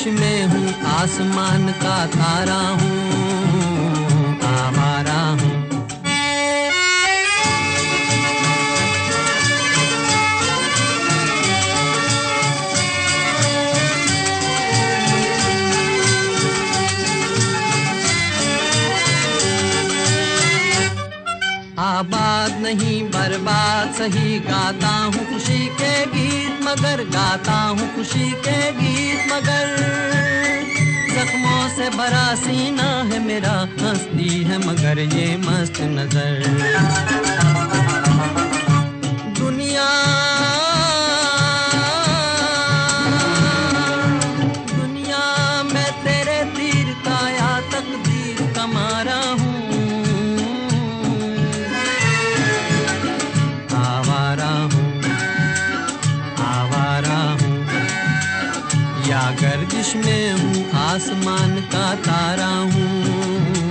गर्दिश में हूँ, आसमान का तारा हूँ, आवारा हूँ। आबाद नहीं, बर्बाद, सही गाता हूँ, खुशी के गीत। मगर गाता हूँ खुशी के गीत मगर। जख्मों से भरा सीना है मेरा, हंसती है मगर ये मस्त नज़र। या गर्दिश में हूँ आसमान का तारा हूँ।